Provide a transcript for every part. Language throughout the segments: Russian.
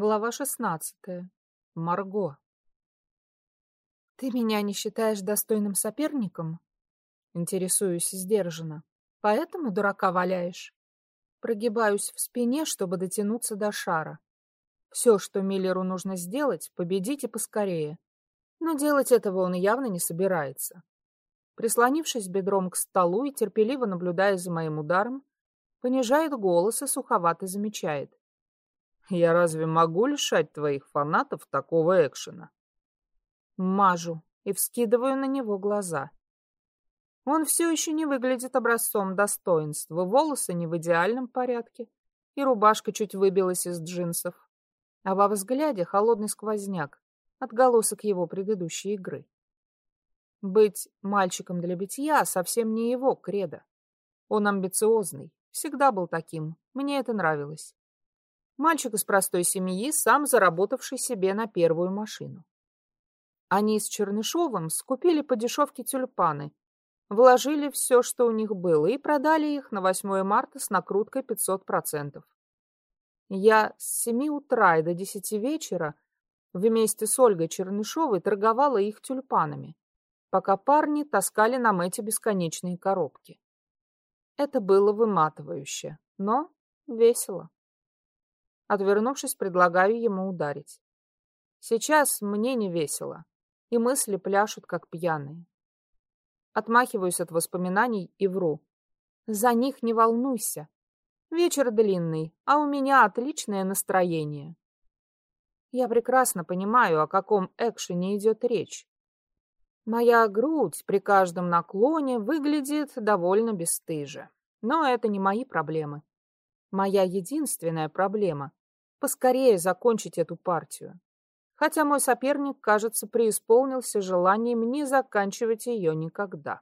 Глава шестнадцатая. Марго. «Ты меня не считаешь достойным соперником?» Интересуюсь сдержанно. «Поэтому дурака валяешь?» Прогибаюсь в спине, чтобы дотянуться до шара. Все, что Миллеру нужно сделать, победить и поскорее. Но делать этого он явно не собирается. Прислонившись бедром к столу и терпеливо наблюдая за моим ударом, понижает голос и суховато замечает. Я разве могу лишать твоих фанатов такого экшена? Мажу и вскидываю на него глаза. Он все еще не выглядит образцом достоинства, волосы не в идеальном порядке, и рубашка чуть выбилась из джинсов. А во взгляде холодный сквозняк, отголосок его предыдущей игры. Быть мальчиком для битья совсем не его кредо. Он амбициозный, всегда был таким, мне это нравилось. Мальчик из простой семьи, сам заработавший себе на первую машину. Они с Чернышовым скупили по дешевке тюльпаны, вложили все, что у них было, и продали их на 8 марта с накруткой 500%. Я с 7 утра и до 10 вечера вместе с Ольгой Чернышовой торговала их тюльпанами, пока парни таскали нам эти бесконечные коробки. Это было выматывающе, но весело. Отвернувшись, предлагаю ему ударить. Сейчас мне не весело, и мысли пляшут, как пьяные. Отмахиваюсь от воспоминаний и вру. За них не волнуйся. Вечер длинный, а у меня отличное настроение. Я прекрасно понимаю, о каком экшене идет речь. Моя грудь при каждом наклоне выглядит довольно бесстыже. Но это не мои проблемы. Моя единственная проблема поскорее закончить эту партию. Хотя мой соперник, кажется, преисполнился желанием не заканчивать ее никогда.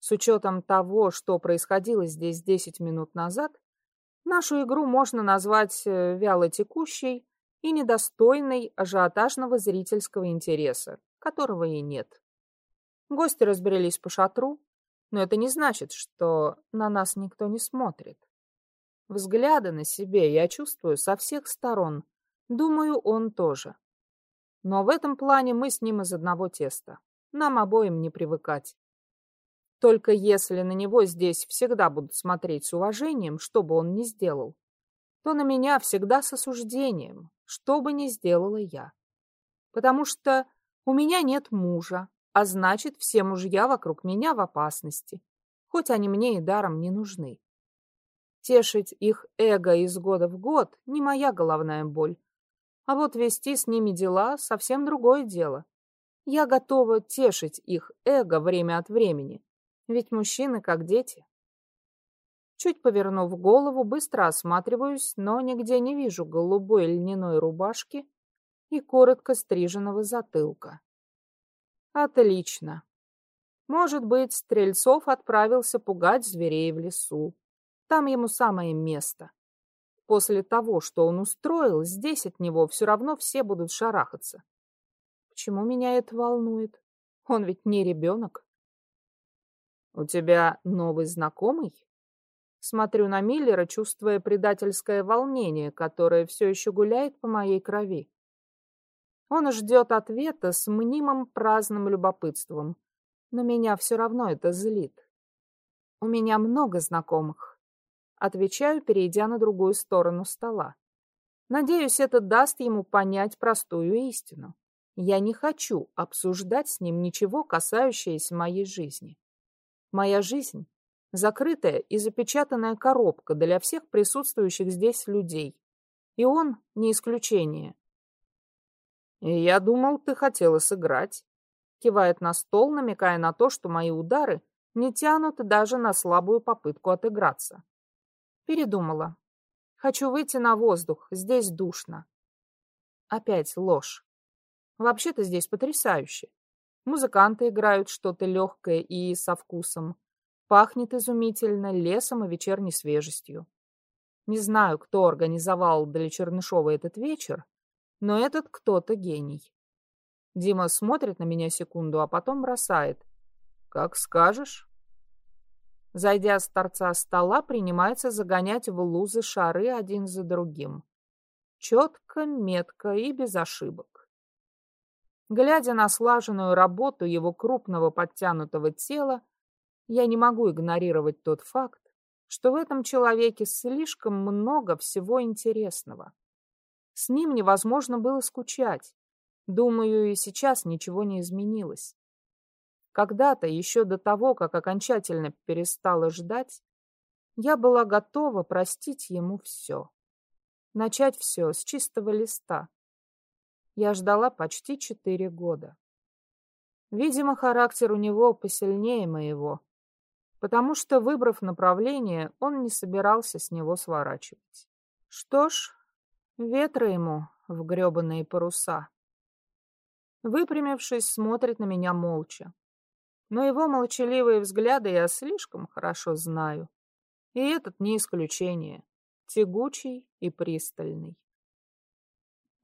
С учетом того, что происходило здесь 10 минут назад, нашу игру можно назвать э, вялотекущей и недостойной ажиотажного зрительского интереса, которого и нет. Гости разбрелись по шатру, но это не значит, что на нас никто не смотрит. Взгляды на себе я чувствую со всех сторон. Думаю, он тоже. Но в этом плане мы с ним из одного теста. Нам обоим не привыкать. Только если на него здесь всегда будут смотреть с уважением, что бы он ни сделал, то на меня всегда с осуждением, что бы ни сделала я. Потому что у меня нет мужа, а значит, все мужья вокруг меня в опасности, хоть они мне и даром не нужны. Тешить их эго из года в год — не моя головная боль. А вот вести с ними дела — совсем другое дело. Я готова тешить их эго время от времени, ведь мужчины как дети. Чуть повернув голову, быстро осматриваюсь, но нигде не вижу голубой льняной рубашки и коротко стриженного затылка. Отлично. Может быть, Стрельцов отправился пугать зверей в лесу. Там ему самое место. После того, что он устроил, здесь от него все равно все будут шарахаться. Почему меня это волнует? Он ведь не ребенок. У тебя новый знакомый? Смотрю на Миллера, чувствуя предательское волнение, которое все еще гуляет по моей крови. Он ждет ответа с мнимым праздным любопытством, но меня все равно это злит. У меня много знакомых, Отвечаю, перейдя на другую сторону стола. Надеюсь, это даст ему понять простую истину. Я не хочу обсуждать с ним ничего, касающееся моей жизни. Моя жизнь — закрытая и запечатанная коробка для всех присутствующих здесь людей. И он не исключение. «Я думал, ты хотела сыграть», — кивает на стол, намекая на то, что мои удары не тянут даже на слабую попытку отыграться. Передумала. Хочу выйти на воздух, здесь душно. Опять ложь. Вообще-то здесь потрясающе. Музыканты играют что-то легкое и со вкусом. Пахнет изумительно лесом и вечерней свежестью. Не знаю, кто организовал для Чернышова этот вечер, но этот кто-то гений. Дима смотрит на меня секунду, а потом бросает. «Как скажешь». Зайдя с торца стола, принимается загонять в лузы шары один за другим. Четко, метко и без ошибок. Глядя на слаженную работу его крупного подтянутого тела, я не могу игнорировать тот факт, что в этом человеке слишком много всего интересного. С ним невозможно было скучать. Думаю, и сейчас ничего не изменилось. Когда-то, еще до того, как окончательно перестала ждать, я была готова простить ему все. Начать все с чистого листа. Я ждала почти четыре года. Видимо, характер у него посильнее моего, потому что, выбрав направление, он не собирался с него сворачивать. Что ж, ветра ему в гребаные паруса. Выпрямившись, смотрит на меня молча. Но его молчаливые взгляды я слишком хорошо знаю. И этот не исключение. Тягучий и пристальный.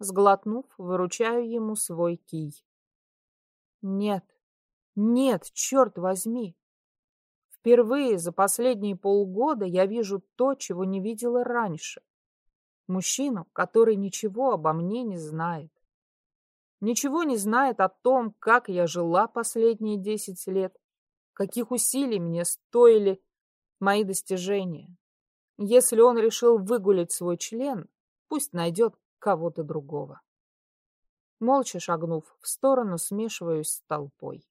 Сглотнув, выручаю ему свой кий. Нет, нет, черт возьми. Впервые за последние полгода я вижу то, чего не видела раньше. Мужчину, который ничего обо мне не знает. Ничего не знает о том, как я жила последние десять лет, каких усилий мне стоили мои достижения. Если он решил выгулить свой член, пусть найдет кого-то другого. Молча шагнув в сторону, смешиваюсь с толпой.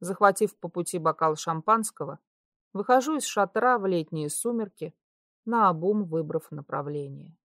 Захватив по пути бокал шампанского, выхожу из шатра в летние сумерки, наобум выбрав направление.